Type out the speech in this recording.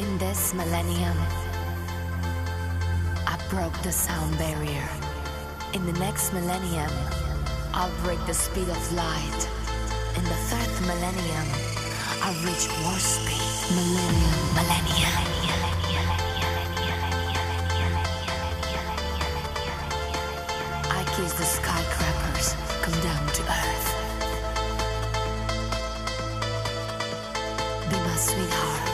In this millennium, I broke the sound barrier. In the next millennium, I'll break the speed of light. In the third millennium, I'll reach warp speed. Millennium, millennium. I kiss the skyscrapers, come down to earth. Be my sweetheart.